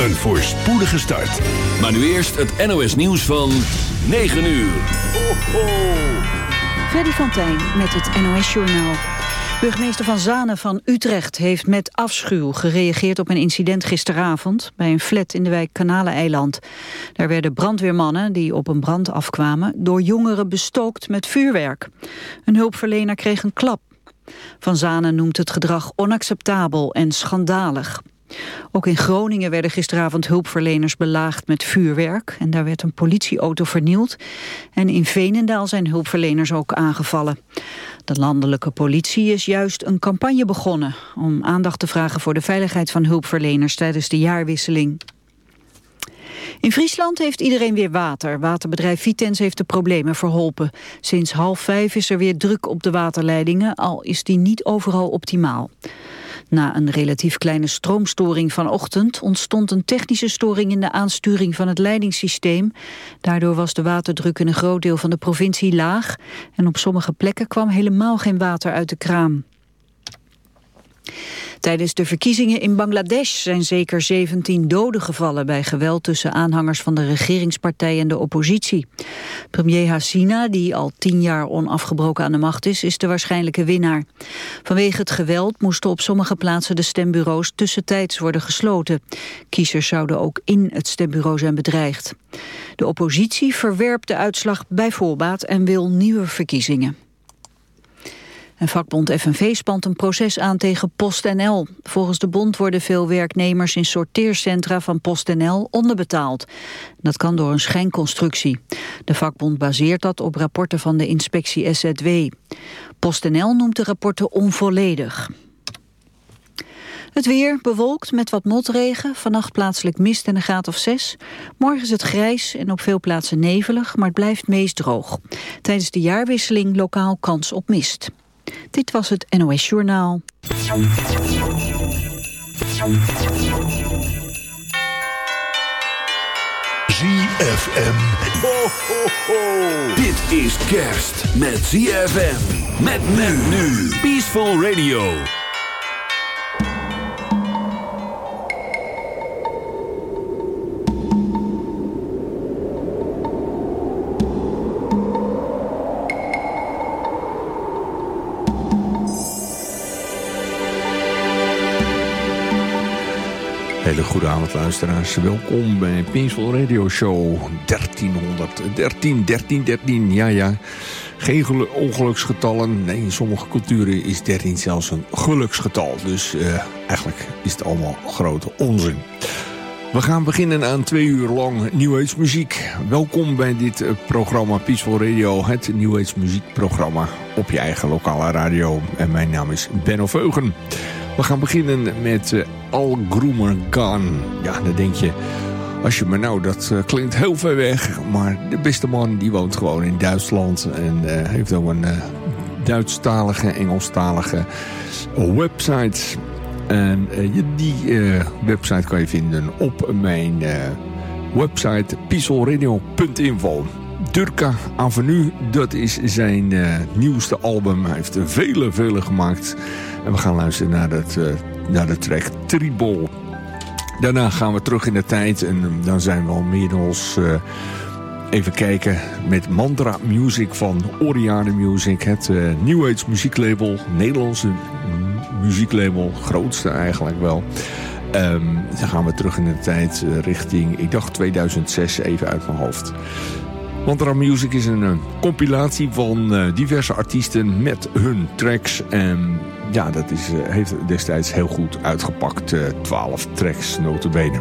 Een voorspoedige start. Maar nu eerst het NOS nieuws van 9 uur. Ho, ho. Freddy van met het NOS Journaal. Burgemeester Van Zanen van Utrecht heeft met afschuw gereageerd op een incident gisteravond bij een flat in de wijk Kanaleneiland. Daar werden brandweermannen die op een brand afkwamen door jongeren bestookt met vuurwerk. Een hulpverlener kreeg een klap. Van Zanen noemt het gedrag onacceptabel en schandalig. Ook in Groningen werden gisteravond hulpverleners belaagd met vuurwerk. En daar werd een politieauto vernield. En in Veenendaal zijn hulpverleners ook aangevallen. De landelijke politie is juist een campagne begonnen... om aandacht te vragen voor de veiligheid van hulpverleners tijdens de jaarwisseling. In Friesland heeft iedereen weer water. Waterbedrijf Vitens heeft de problemen verholpen. Sinds half vijf is er weer druk op de waterleidingen, al is die niet overal optimaal. Na een relatief kleine stroomstoring vanochtend ontstond een technische storing in de aansturing van het leidingssysteem. Daardoor was de waterdruk in een groot deel van de provincie laag en op sommige plekken kwam helemaal geen water uit de kraan. Tijdens de verkiezingen in Bangladesh zijn zeker 17 doden gevallen bij geweld tussen aanhangers van de regeringspartij en de oppositie. Premier Hasina, die al tien jaar onafgebroken aan de macht is, is de waarschijnlijke winnaar. Vanwege het geweld moesten op sommige plaatsen de stembureaus tussentijds worden gesloten. Kiezers zouden ook in het stembureau zijn bedreigd. De oppositie verwerpt de uitslag bij voorbaat en wil nieuwe verkiezingen. En vakbond FNV spant een proces aan tegen PostNL. Volgens de bond worden veel werknemers in sorteercentra van PostNL onderbetaald. Dat kan door een schijnconstructie. De vakbond baseert dat op rapporten van de inspectie SZW. PostNL noemt de rapporten onvolledig. Het weer bewolkt met wat motregen. Vannacht plaatselijk mist en een graad of zes. Morgen is het grijs en op veel plaatsen nevelig, maar het blijft meest droog. Tijdens de jaarwisseling lokaal kans op mist. Dit was het NOS Journaal. ZFM. Ho, ho, ho. Dit is kerst met ZFM. Met men nu. Peaceful Radio. Hele goede avond luisteraars. Welkom bij Peaceful Radio Show 1313, 13, 13, ja ja. Geen ongeluksgetallen. Nee, in sommige culturen is 13 zelfs een geluksgetal. Dus uh, eigenlijk is het allemaal grote onzin. We gaan beginnen aan twee uur lang New muziek. Welkom bij dit eh, programma Peaceful Radio, het New muziekprogramma op je eigen lokale radio. En mijn naam is Benno Veugen. We gaan beginnen met uh, Al Groomer Gone. Ja, dan denk je, als je maar nou, dat uh, klinkt heel ver weg. Maar de beste man die woont gewoon in Duitsland. En uh, heeft ook een Duitsstalige, Engelstalige website. En die website kan je vinden op mijn website pieselradio.info. Durka Avenue, dat is zijn nieuwste album. Hij heeft vele, vele gemaakt. En we gaan luisteren naar, het, uh, naar de track Tribol. Daarna gaan we terug in de tijd en dan zijn we al inmiddels uh, even kijken met Mantra Music van Oriane Music. Het uh, New Age muzieklabel, Nederlandse muzieklabel, grootste eigenlijk wel. Um, dan gaan we terug in de tijd richting, ik dacht 2006, even uit mijn hoofd. Mantra Music is een, compilatie van diverse artiesten met hun tracks. En ja, dat is, heeft destijds heel goed uitgepakt. 12 tracks, notabene.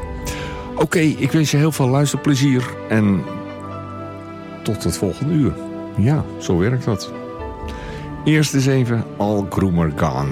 Oké, ik wens je heel veel luisterplezier. En tot het volgende uur. Ja, zo werkt dat. Eerst eens even Al Groomer Gone.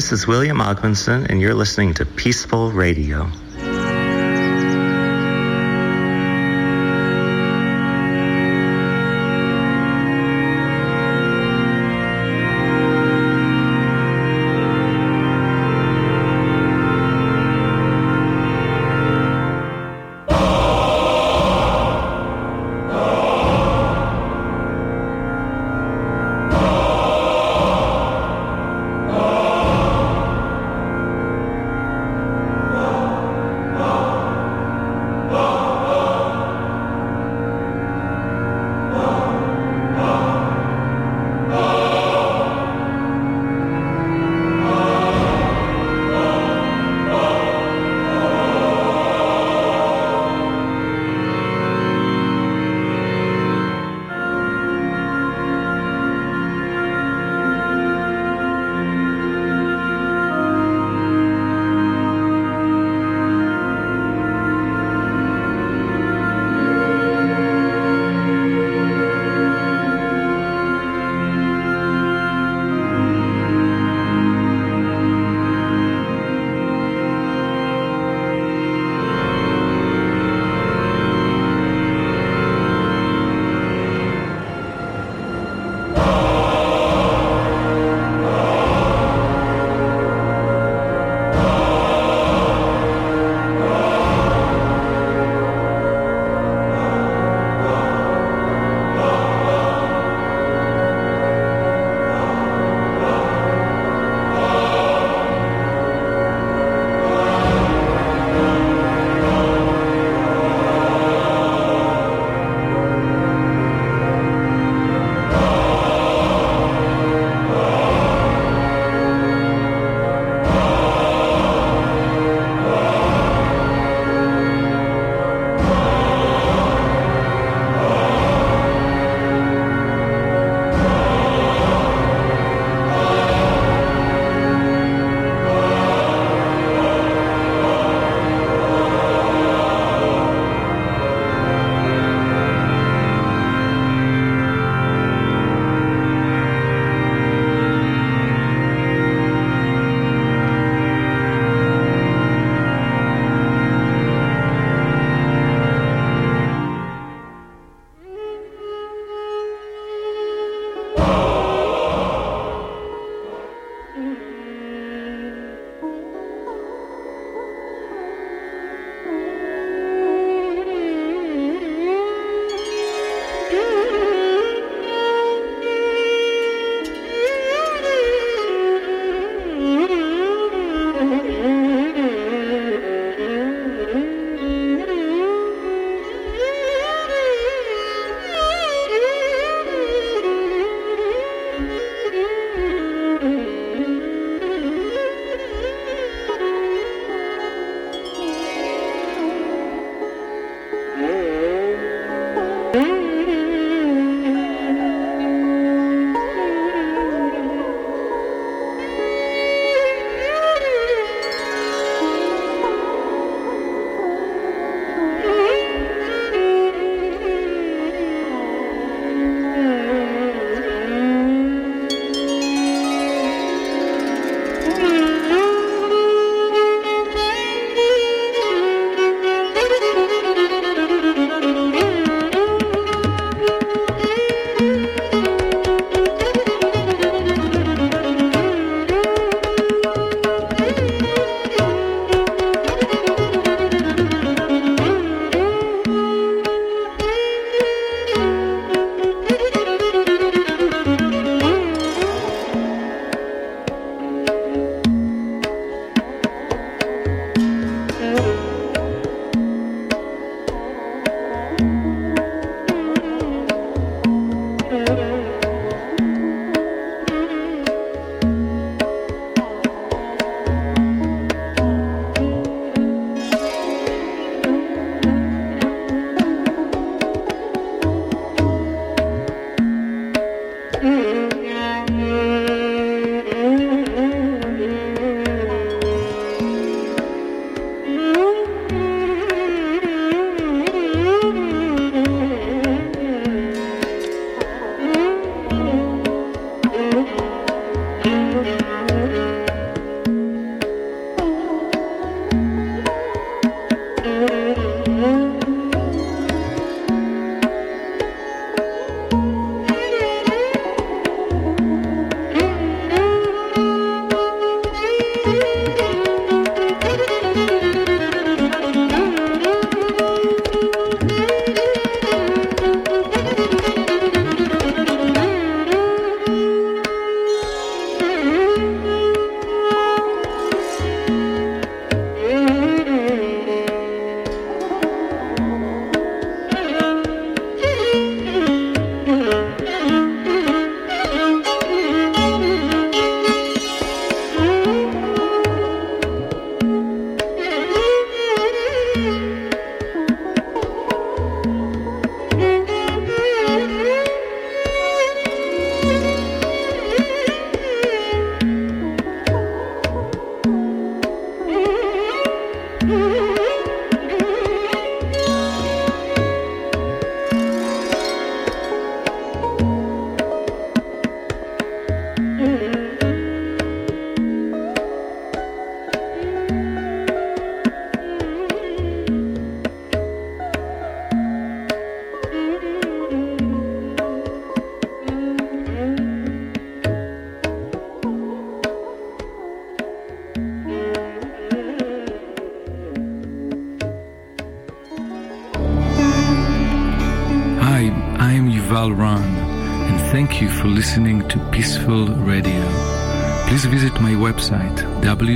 This is William Ogmanson, and you're listening to Peaceful Radio.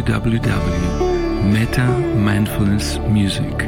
www.metamindfulnessmusic.com.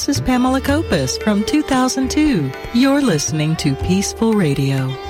This is Pamela Copus from 2002. You're listening to Peaceful Radio.